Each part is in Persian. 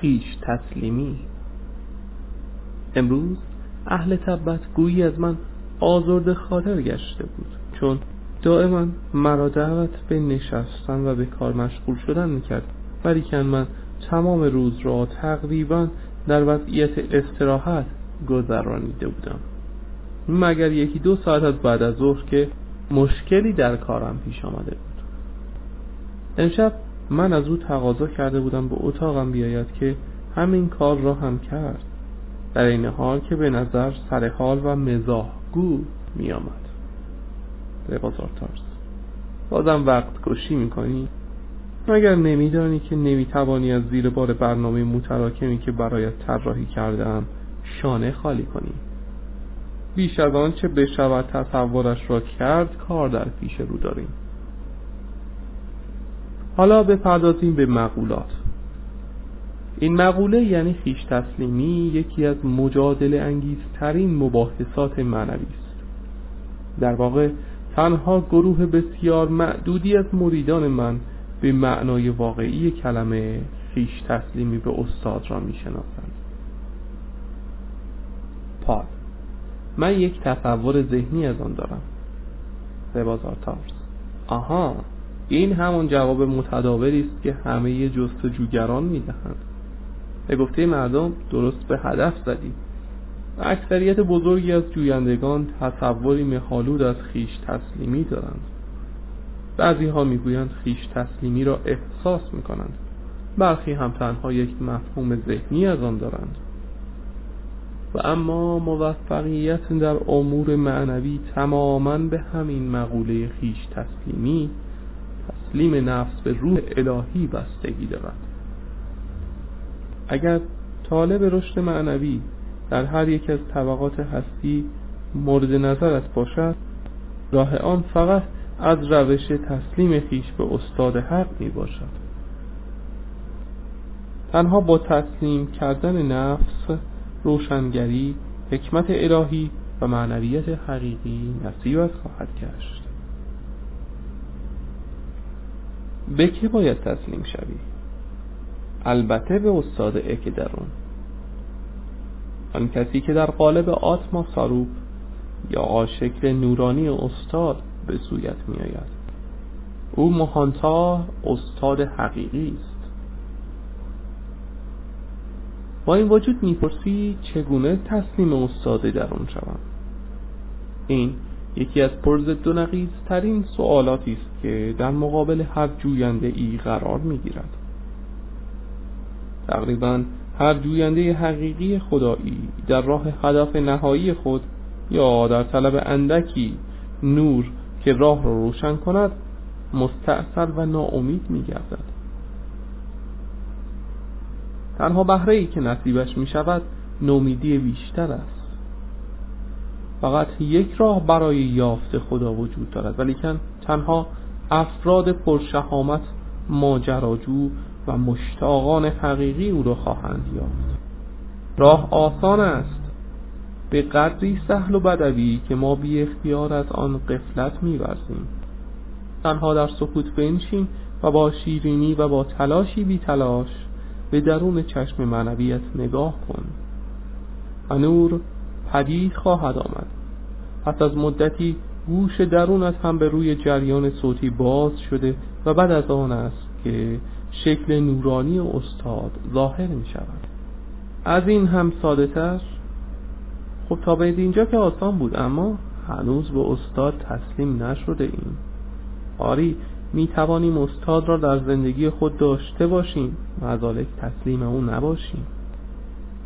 خیش تسلیمی. امروز اهل تبت گویی از من آزرد خاطر گشته بود چون دائما مرا دعوت به نشستن و به کار مشغول شدن می‌کرد. ولیکن من تمام روز را تقریبا در وضعیت استراحت گذرانیده بودم. مگر یکی دو ساعت از بعد از ظهر که مشکلی در کارم پیش آمده بود. امشب من از او تقاضا کرده بودم به اتاقم بیاید که همین کار را هم کرد. در این حال که به نظر سر حال و مزاح گو می آمد. تارس بازم وقت کشی می‌کنی مگر نمیدانی که نمی‌توانی از زیر بار برنامه متراکمی که برایت طراحی کردم شانه خالی کنی؟ بیش از آنچه بشود تصورش را کرد کار در پیش رو داریم. حالا بپردازیم به مقولات. این مقوله یعنی خیش تسلیمی یکی از مجادله انگیزترین مباحثات معنوی است. در واقع تنها گروه بسیار معدودی از مریدان من به معنای واقعی کلمه خیش تسلیمی به استاد را می‌شناسند. پاد من یک تصور ذهنی از آن دارم. بازار تارس. آها. این همون جواب متداولی است که همه جستجوگران می‌دهند. به گفته مردم درست به هدف زدید اکثریت بزرگی از جویندگان تصوری مخالود از خیش تسلیمی دارند. بعضی ها می‌گویند خیش تسلیمی را احساس می‌کنند. برخی هم تنها یک مفهوم ذهنی از آن دارند. و اما موفقیت در امور معنوی تماما به همین مقوله خیش تسلیمی تسلیم نفس به روح الهی بستگی دارد. اگر طالب رشد معنوی در هر یک از طبقات هستی مورد نظرت باشد راه آن فقط از روش تسلیم خیش به استاد حق می باشد. تنها با تسلیم کردن نفس روشنگری حکمت الهی و معنویت حقیقی نصیبت خواهد گشت. به که باید تسلیم شوی؟ البته به استاد اکدرون. آن کسی که در قالب آتما ساروب یا شکل نورانی استاد به سویت می آید او مهانتا استاد حقیقی است. با این وجود می‌پرسی چگونه تسلیم استاد درون شوم؟ این یکی از پرز دو نقیز ترین سوالاتی است که در مقابل هر جوینده ای قرار می‌گیرد. تقریبا هر جوینده حقیقی خدایی در راه هدف نهایی خود یا در طلب اندکی نور که راه را رو روشن کند مستعصل و ناامید می گردد تنها بهره ای که نصیبش می شود نومیدی بیشتر است. فقط یک راه برای یافت خدا وجود دارد. ولیکن تنها افراد پرشهامت ماجراجو و مشتاقان حقیقی او را خواهند یافت. راه آسان است. به قدری سهل و بدوی که ما بی اختیار از آن قفلت میورزیم. تنها در سکوت بنشین و با شیرینی و با تلاشی بی تلاش به درون چشم معنویت نگاه کن. و پدید خواهد آمد. پس از مدتی گوش درونت هم به روی جریان صوتی باز شده و بعد از آن است که شکل نورانی استاد ظاهر می شود از این هم ساده تر خب تا به اینجا که آسان بود اما هنوز به استاد تسلیم نشده ایم. آری می توانیم استاد را در زندگی خود داشته باشیم و تسلیم او نباشیم.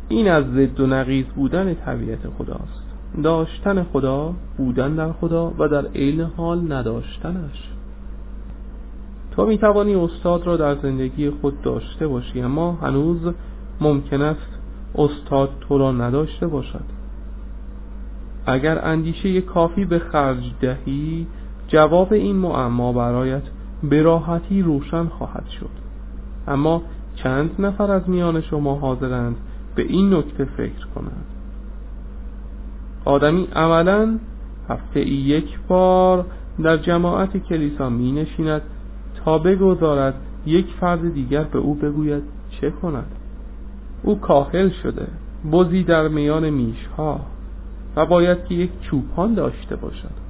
این از ضد و نقیض بودن طبیعت خداست. داشتن خدا بودن در خدا و در عین حال نداشتنش. تو می توانی استاد را در زندگی خود داشته باشی اما هنوز ممکن است استاد تو را نداشته باشد. اگر اندیشه کافی به خرج دهی جواب این معما برایت به راحتی روشن خواهد شد. اما چند نفر از میان شما حاضرند به این نکته فکر کنند آدمی عملا هفته ای یک بار در جماعت کلیسا می نشیند تا بگذارد یک فرد دیگر به او بگوید چه کند. او کاهل شده بزی در میان میشها و باید که یک چوپان داشته باشد.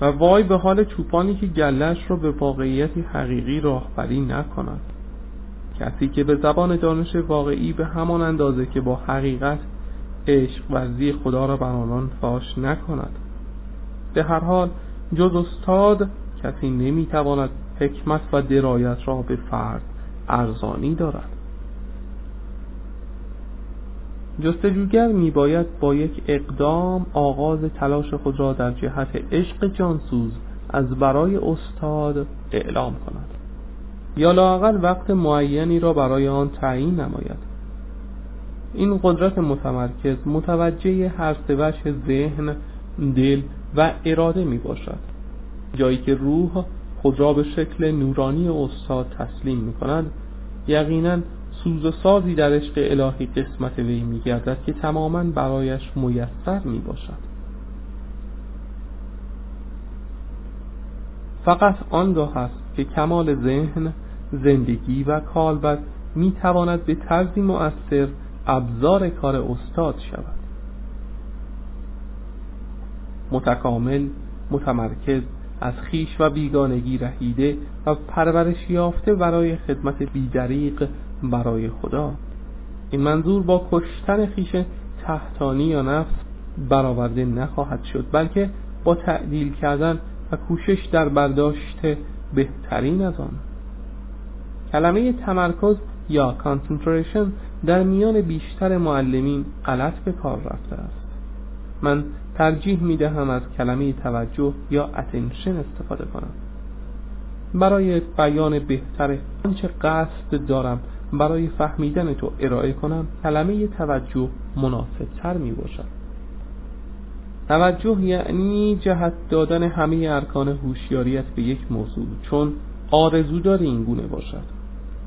و وای به حال چوپانی که گلش را به واقعیتی حقیقی راهبری نکند. کسی که به زبان دانش واقعی به همان اندازه که با حقیقت عشق ورزی خدا را بر آنان فاش نکند. به هر حال جز استاد کسی نمی‌تواند حکمت و درایت را به فرد ارزانی دارد. جستجوگر میباید با یک اقدام آغاز تلاش خود را در جهت عشق جانسوز از برای استاد اعلام کند. یا لاقل وقت معینی را برای آن تعیین نماید. این قدرت متمرکز متوجه هر سه ذهن دل و اراده می باشد. جایی که روح خود را به شکل نورانی استاد تسلیم می کند یقینا سوز سازی در عشق الهی قسمت وی می گردد که تماما برایش میسر می باشد. فقط آنگاه است که کمال ذهن زندگی و کالبد می تواند به طرزی مؤثر ابزار کار استاد شود. متکامل متمرکز از خیش و بیگانگی رهیده و پرورش یافته برای خدمت بیدریق برای خدا. این منظور با کشتن خیش تحتانی یا نفس برآورده نخواهد شد بلکه با تعدیل کردن و کوشش در برداشت بهترین از آن. کلمه تمرکز یا concentration در میان بیشتر معلمین غلط به کار رفته است. من ترجیح می دهم از کلمه توجه یا اتنشن استفاده کنم. برای بیان بهتر آنچه قصد دارم برای فهمیدن تو ارائه کنم کلمه توجه مناسب تر می باشد توجه یعنی جهت دادن همه ارکان هوشیاریت به یک موضوع چون آرزو داری این گونه باشد.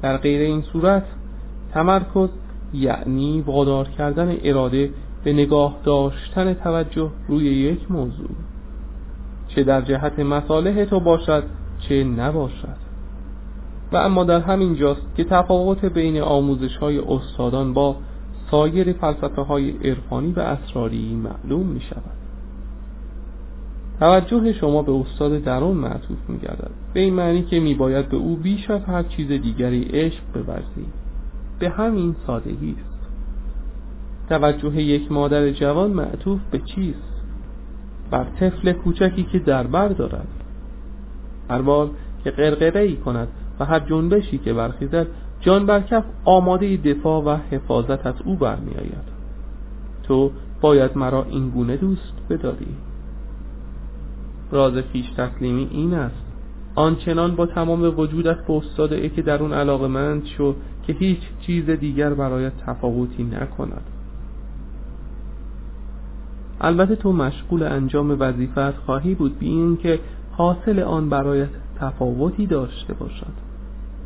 در غیر این صورت تمرکز یعنی وادار کردن اراده به نگاه داشتن توجه روی یک موضوع چه در جهت مصالح تو باشد چه نباشد. و اما در همین جاست که تفاوت بین آموزش های استادان با سایر فلسفه های عرفانی و اسراری معلوم می شود توجه شما به استاد درون معطوف می گردد به این معنی که می باید به او بیش از هر چیز دیگری عشق بورزی. به همین سادگی است. توجه یک مادر جوان معطوف به چیست؟ بر طفل کوچکی که در بر دارد. هر بار که قرقره ای کند و هر جنبشی که برخیزد جان برکف آماده دفاع و حفاظت از او برمی آید تو باید مرا این گونه دوست بداری. راز پیش تسلیمی این است. آنچنان با تمام وجودت به استاد که در اون علاقه مند شو که هیچ چیز دیگر برایت تفاوتی نکند. البته تو مشغول انجام وظیفت خواهی بود بی این که حاصل آن برایت تفاوتی داشته باشد.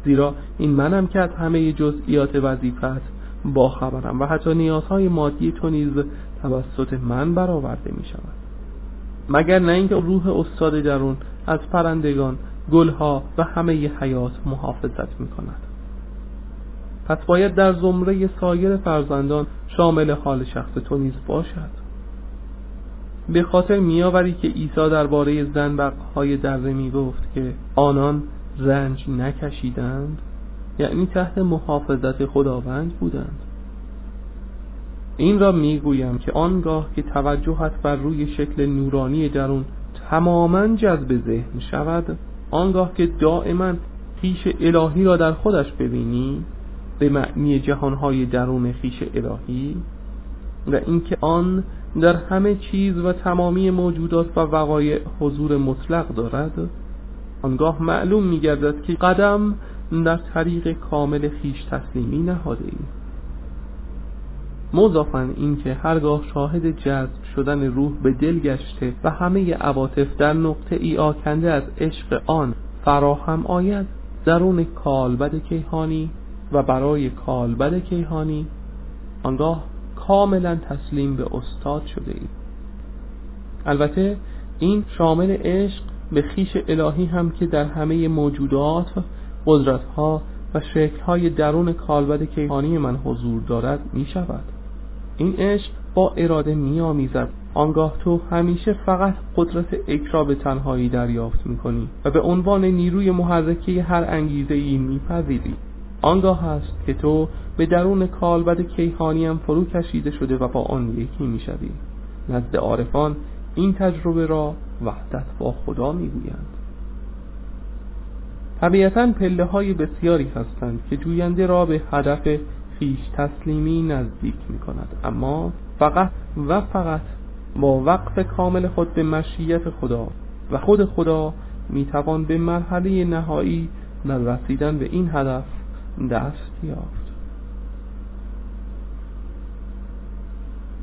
زیرا این منم که از همه جزئیات وظیفت با خبرم و حتی نیازهای مادی تو نیز توسط من برآورده می شود مگر نه اینکه روح استاد درون از پرندگان گلها و همه حیات محافظت می کند پس باید در زمره سایر فرزندان شامل حال شخص تو نیز باشد. به خاطر میآوری که عیسی درباره زنبقهای دره می گفت که آنان رنج نکشیدند یعنی تحت محافظت خداوند بودند. این را می‌گویم که آنگاه که توجهت بر روی شکل نورانی درون تماما جذب ذهن شود آنگاه که دائما خیش الهی را در خودش ببینی به معنی جهانهای درون خیش الهی و اینکه آن در همه چیز و تمامی موجودات و وقایع حضور مطلق دارد آنگاه معلوم می گردد که قدم در طریق کامل خیش تسلیمی نهاده ای مضافن اینکه هرگاه شاهد جذب شدن روح به دل گشته و همه عواطف در نقطه ای آکنده از عشق آن فراهم آید درون کالبد کیهانی و برای کالبد کیهانی آنگاه کاملا تسلیم به استاد شده ای البته این شامل عشق به خیش الهی هم که در همه موجودات قدرتها و شکلهای درون کالبد کیهانی من حضور دارد می شود این عشق با اراده می آمیزد آنگاه تو همیشه فقط قدرت اکرا به تنهایی دریافت می کنی و به عنوان نیروی محرکه هر انگیزه ای می پذیری آنگاه است که تو به درون کالبد کیهانیم فرو کشیده شده و با آن یکی می شدی نزد عارفان این تجربه را وحدت با خدا می گویند طبیعتا پله های بسیاری هستند که جوینده را به هدف خیش تسلیمی نزدیک می کند اما فقط و فقط با وقف کامل خود به مشیت خدا و خود خدا می توان به مرحله نهایی در رسیدن به این هدف دست یافت.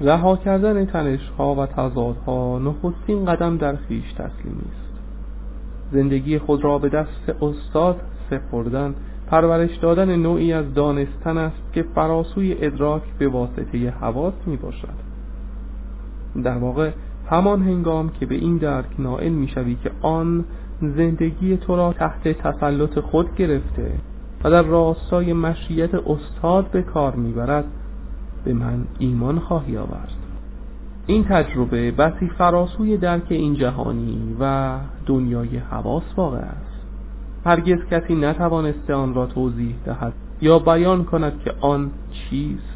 رها کردن تنشها و تضادها نخستین قدم در خیش تسلیمی است. زندگی خود را به دست استاد سپردن پرورش دادن نوعی از دانستن است که فراسوی ادراک به واسطه حواس می باشد در واقع همان هنگام که به این درک نائل می شوی که آن زندگی تو را تحت تسلط خود گرفته و در راستای مشیت استاد به کار می‌برد به من ایمان خواهی آورد. این تجربه بسی فراسوی درک این جهانی و دنیای حواس واقع است. هرگز کسی نتوانسته آن را توضیح دهد یا بیان کند که آن چیست.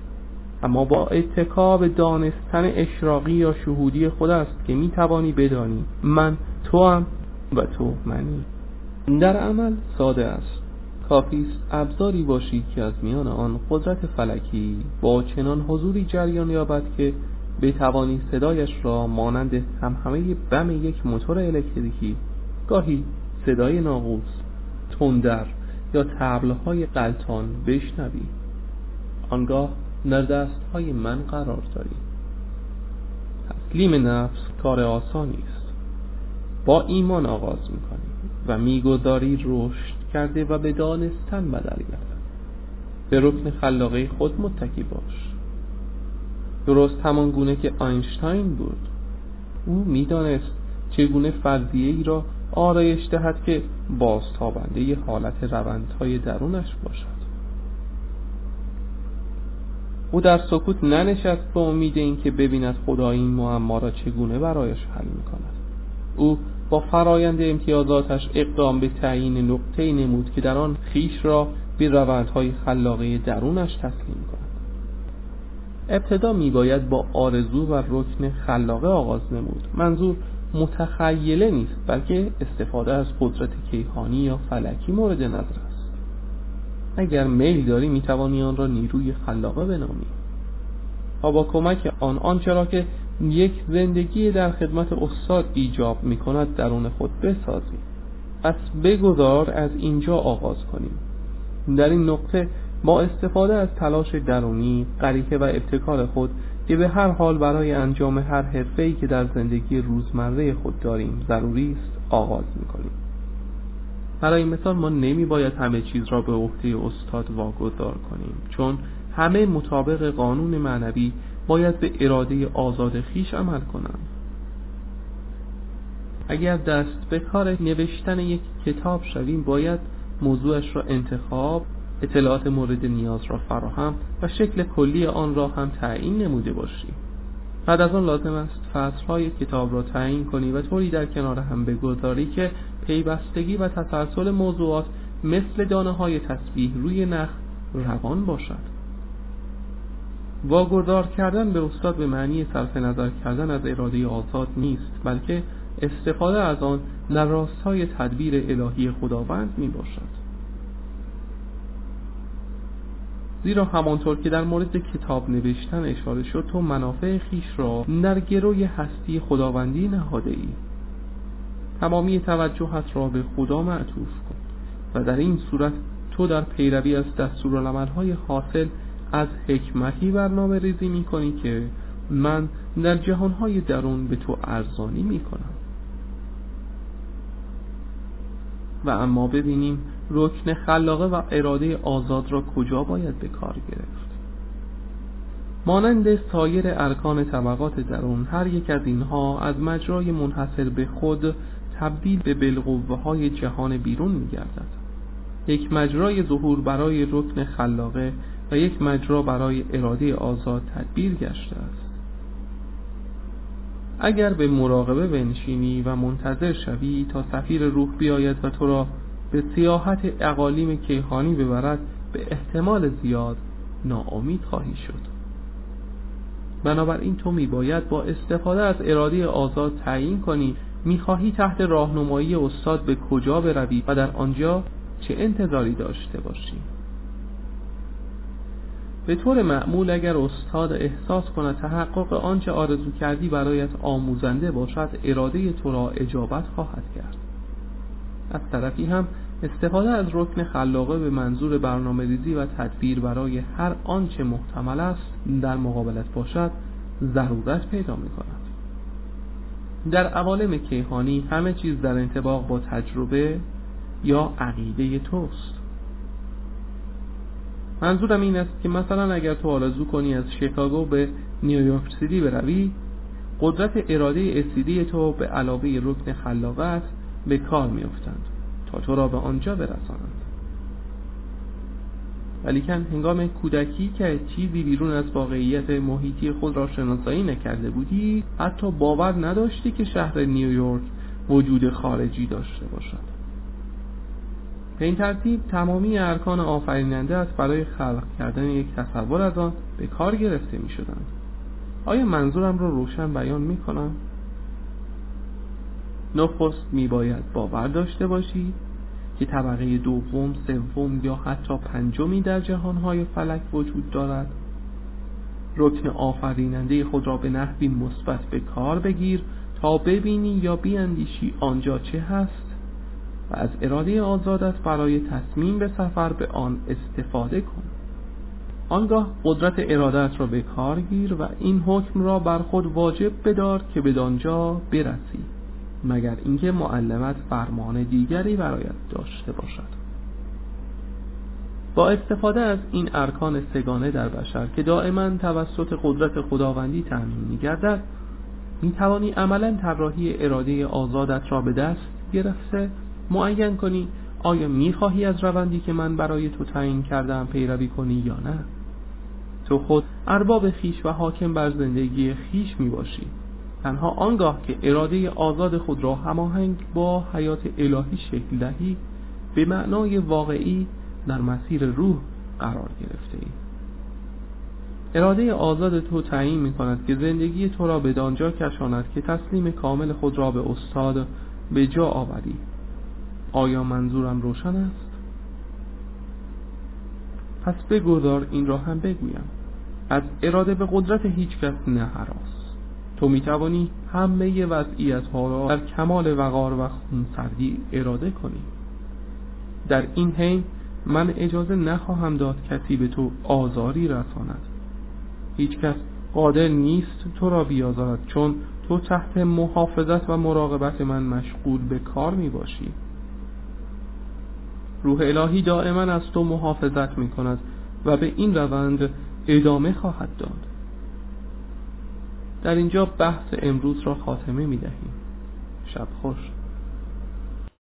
اما با اتکا به دانستن اشراقی یا شهودی خود است که می توانی بدانی من تو هم و تو منی. در عمل ساده است. کافی است ابزاری باشی که از میان آن قدرت فلکی با چنان حضوری جریان یابد که بتوانی صدایش را مانند همه بم یک موتور الکتریکی گاهی صدای ناقوس تندر یا تبلهای قلتان بشنوی. آنگاه در دستهای من قرار داری. تسلیم نفس کار آسانی است. با ایمان آغاز می‌کنی و می‌گذاری رشد کرده و به دانستن بدل گردد به رکن خلاقه خود متکی باش. درست همان گونه که آینشتاین بود. او می‌دانست چگونه فرضیه ای را آرایش دهد که بازتابنده حالت روندهای درونش باشد. او در سکوت ننشست به امید اینکه ببیند خدا این معما را چگونه برایش حل می‌کند. او با فرایند امتیازاتش اقدام به تعیین نقطه نمود که در آن خیش را به روندهای خلاقه درونش تسلیم کند. ابتدا میباید با آرزو و رکن خلاقه آغاز نمود. منظور متخیله نیست بلکه استفاده از قدرت کیهانی یا فلکی مورد نظر است. اگر میل داری می‌توانی آن را نیروی خلاقه بنامی. و با کمک آن آنچه را که یک زندگی در خدمت استاد ایجاب می کند درون خود بسازیم پس بگذار از اینجا آغاز کنیم. در این نقطه با استفاده از تلاش درونی قریحه و ابتکار خود که به هر حال برای انجام هر حرفه‌ای که در زندگی روزمره خود داریم ضروری است آغاز می‌کنیم. برای مثال ما نمی باید همه چیز را به عهده استاد واگذار کنیم چون همه مطابق قانون معنوی باید به اراده آزاد خیش عمل کنند. اگر دست به کار نوشتن یک کتاب شویم باید موضوعش را انتخاب اطلاعات مورد نیاز را فراهم و شکل کلی آن را هم تعیین نموده باشیم. بعد از آن لازم است فصلهای کتاب را تعیین کنی و طوری در کنار هم بگذاری که پیوستگی و تسلسل موضوعات مثل دانه های تسبیح روی نخ روان باشد. واگذار کردن به استاد به معنی صرف نظر کردن از اراده آزاد نیست بلکه استفاده از آن در راستای تدبیر الهی خداوند می باشد زیرا همانطور که در مورد کتاب نوشتن اشاره شد تو منافع خیش را در گروی هستی خداوندی نهاده ای تمامی توجهت را به خدا معطوف کن و در این صورت تو در پیروی از دستورالعملهای حاصل از حکمتی برنامه ریزی می کنی که من در جهانهای درون به تو ارزانی می کنم و اما ببینیم رکن خلاقه و اراده آزاد را کجا باید به کار گرفت؟ مانند سایر ارکان طبقات درون هر یک از اینها از مجرای منحصر به خود تبدیل به بالقوه های جهان بیرون می گردد یک مجرای ظهور برای رکن خلاقه و یک مجرا برای اراده آزاد تدبیر گشته است. اگر به مراقبه بنشینی و منتظر شوی تا سفیر روح بیاید و تو را به سیاحت اقالیم کیهانی ببرد به احتمال زیاد ناامید خواهی شد. بنابراین تو میباید با استفاده از اراده آزاد تعیین کنی می‌خواهی تحت راهنمایی استاد به کجا بروی و در آنجا چه انتظاری داشته باشی؟ به طور معمول اگر استاد احساس کند تحقق آنچه آرزو کردی برایت آموزنده باشد اراده تو را اجابت خواهد کرد. از طرفی هم استفاده از رکن خلاقه به منظور برنامه ریزی و تدبیر برای هر آنچه محتمل است در مقابلت باشد ضرورت پیدا می کند در عوالم کیهانی همه چیز در انتباق با تجربه یا عقیده توست. منظورم این است که مثلا اگر تو آرزو کنی از شیکاگو به نیویورک سیتی بروی قدرت اراده اسیدی تو به علاوه رکن خلاقت به کار میافتند تا تو را به آنجا برسانند. ولیکن هنگام کودکی که چیزی بیرون از واقعیت محیطی خود را شناسایی نکرده بودی حتی باور نداشتی که شهر نیویورک وجود خارجی داشته باشد. به این ترتیب تمامی ارکان آفریننده است برای خلق کردن یک تصور از آن به کار گرفته می شدند آیا منظورم را رو روشن بیان می کنم؟ نخست می باید باور داشته باشی که طبقه دوم، سوم یا حتی پنجمی در جهانهای فلک وجود دارد. رکن آفریننده خود را به نحوی مثبت به کار بگیر تا ببینی یا بیاندیشی آنجا چه هست و از اراده آزادت برای تصمیم به سفر به آن استفاده کن. آنگاه قدرت ارادت را به کار گیر و این حکم را بر خود واجب بدار که به دانجا برسی. مگر اینکه معلمت فرمان دیگری برایت داشته باشد. با استفاده از این ارکان سگانه در بشر که دائما توسط قدرت خداوندی تأمین میگردد می‌توانی عملا طراحی اراده آزادت را به دست گرفته معین کنی آیا می‌خواهی از روندی که من برای تو تعیین کردم پیروی کنی یا نه؟ تو خود ارباب خیش و حاکم بر زندگی خیش می باشی تنها آنگاه که اراده آزاد خود را هماهنگ با حیات الهی شکل دهی به معنای واقعی در مسیر روح قرار گرفته ای. اراده آزاد تو تعیین می کند که زندگی تو را به دانجا کشاند که تسلیم کامل خود را به استاد به جا آوری. آیا منظورم روشن است؟ پس بگذار این را هم بگویم. از اراده به قدرت هیچ کس نه تو می توانی همه وضعیت ها را در کمال وقار و خونسردی اراده کنی. در این حین من اجازه نخواهم داد کسی به تو آزاری رساند. هیچ کس قادر نیست تو را بیازارد چون تو تحت محافظت و مراقبت من مشغول به کار می باشی روح الهی دائما از تو محافظت می کند و به این روند ادامه خواهد داد. در اینجا بحث امروز را خاتمه می دهیم شب خوش.